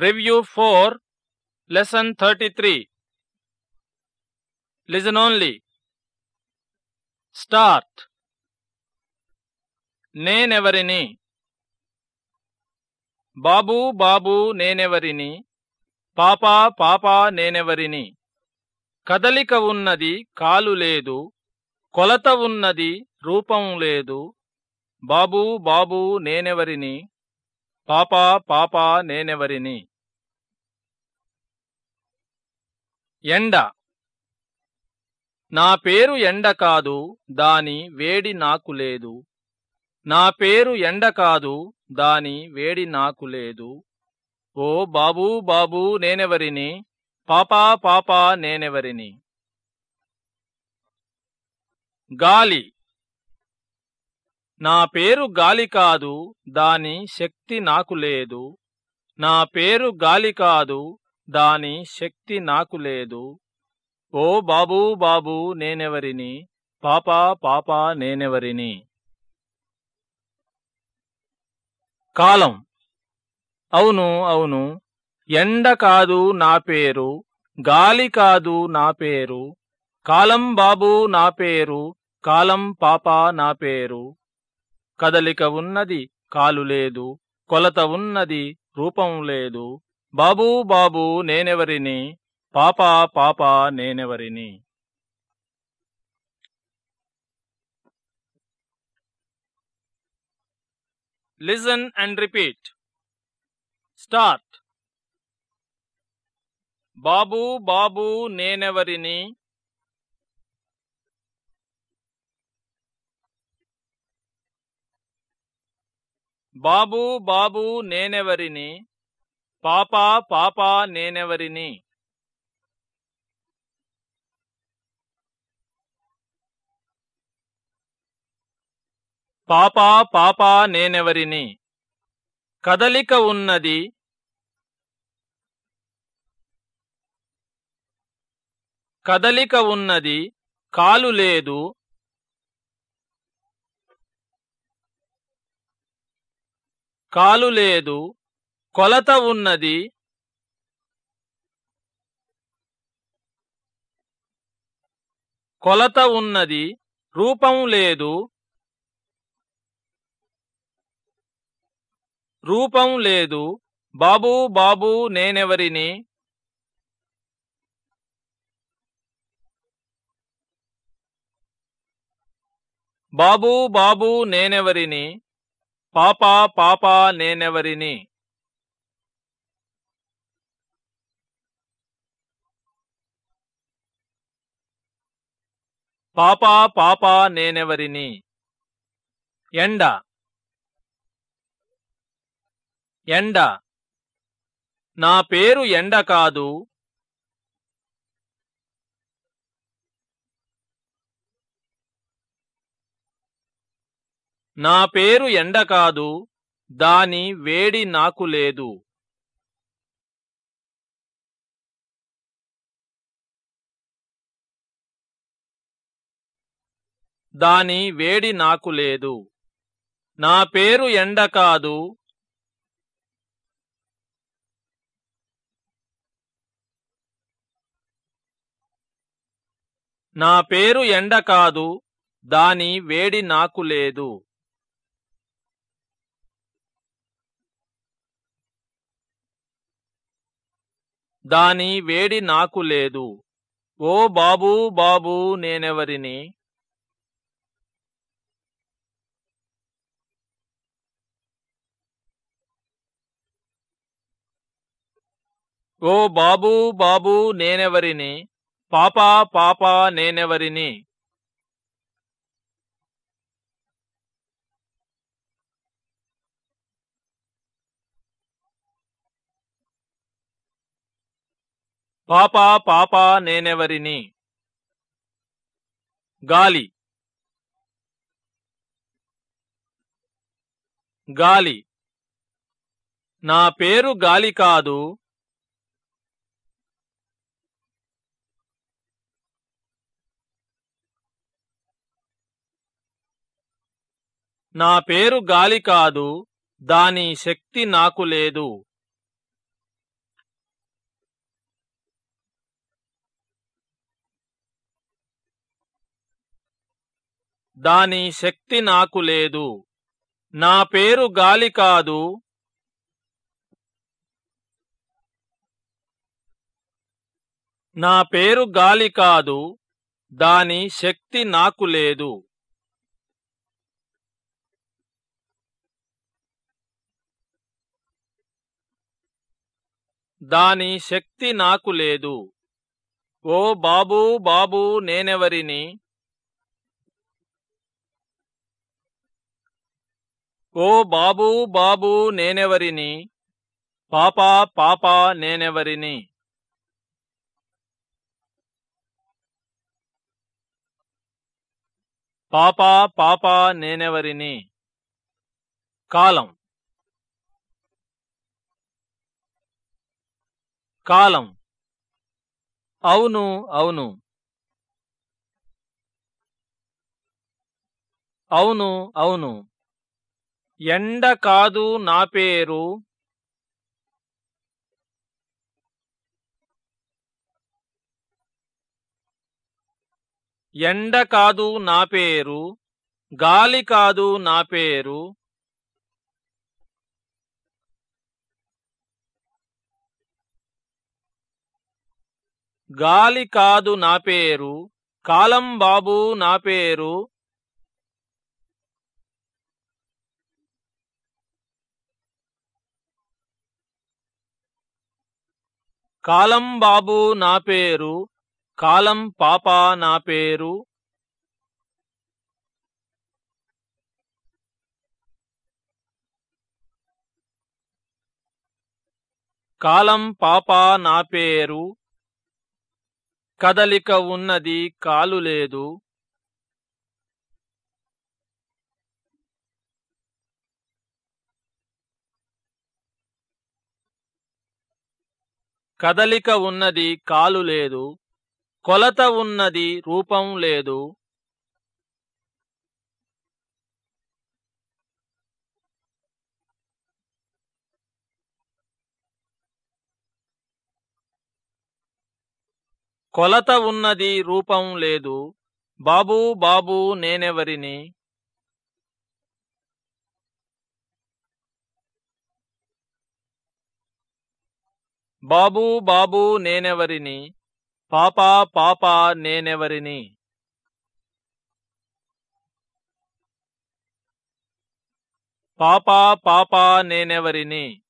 Review four lesson thirty three listen only start నేనెవరిని? బాబూ బాబూ నేనెవరిని? పాపా పాపా నేనెవరిని? కదలిక ఉన్నది కాలు లేదు. కొలత ఉన్నది రూపం లేదు. బాబూ బాబూ నేనెవరిని? పాపా పాపా నేనెవరిని? ఎండ. నా పేరు ఎండ కాదు దాని వేడి నాకు లేదు. నా పేరు ఎండ కాదు దాని వేడి నాకు లేదు. ఓ బాబూ బాబూ నేనెవరిని? పాపా పాపా నేనెవరిని? గాలి. నా పేరు గాలి కాదు దాని శక్తి నాకు లేదు. నా పేరు గాలి కాదు దాని శక్తి నాకు లేదు. ఓ బాబూ బాబూ నేనెవరిని? పాపా పాపా నేనెవరిని? కాలం. అవును అవును. ఎండ కాదు నా పేరు గాలి కాదు నా పేరు. కాలం బాబు నా పేరు కాలం పాపా నా పేరు. కదలిక ఉన్నది కాలు లేదు కొలత ఉన్నది రూపం లేదు. బాబూ బాబూ నేనెవరిని? పాపా పాపా నేనెవరిని? Listen and repeat. స్టార్ట్. బాబూ బాబూ నేనెవరిని? బాబూ బాబూ నేనెవరిని? పాపా పాపా నేనెవరిని? పాపా పాపా నేనెవరిని? కదలిక ఉన్నది. కదలిక ఉన్నది. కాలు లేదు. కాలు లేదు. కొలత ఉన్నది. కొలత ఉన్నది. రూపం లేదు. రూపం లేదు. బాబూ బాబూ నేనెవరిని? బాబూ బాబూ నేనెవరిని? పాపా పాపా నేనెవరిని? పాపా పాపా నేనెవరిని? ఎండ. ఎండ. నా పేరు ఎండ కాదు. నా పేరు ఎండ కాదు. దాని వేడి నాకు లేదు. దాని వేడి నాకు లేదు. నా పేరు ఎండ కాదు. నా పేరు ఎండ కాదు దాని వేడి నాకు లేదు. దాని వేడి నాకు లేదు. ఓ బాబూ బాబూ నేనెవరిని? ఓ బాబూ బాబూ నేనెవరిని? పాపా పాపా నేనెవరిని? పాపా పాపా నేనెవరిని? గాలి. గాలి. నా పేరు గాలి కాదు. నా పేరు గాలి కాదు దాని శక్తి నాకు లేదు. దాని శక్తి నాకు లేదు. నా పేరు గాలి కాదు. నా పేరు గాలి కాదు దాని శక్తి నాకు లేదు. దాని శక్తి నాకు లేదు. ఓ బాబూ బాబూ నేనెవరిని? ఓ బాబూ బాబూ నేనెవరిని? పాపా పాపా నేనెవరిని? పాపా పాపా నేనెవరిని? కాలం. కాలం. అవును అవును. అవును అవును. ఎండ కాదు నా పేరు. ఎండ కాదు నా పేరు. గాలి కాదు నా పేరు. గాలి కాదు నా పేరు కాలం బాబు నా పేరు. కాలం బాబు నా పేరు కాలం పాపా నా పేరు. కాలం పాప నా పేరు కదలిక ఉన్నది కాలు లేదు. కదలిక ఉన్నది కాలు లేదు. కొలత ఉన్నది రూపం లేదు. కొలత ఉన్నది రూపం లేదు. బాబూ బాబూ నేనెవరిని? బాబూ బాబూ నేనెవరిని? పాపా పాపా నేనెవరిని? పాపా పాపా నేనెవరిని?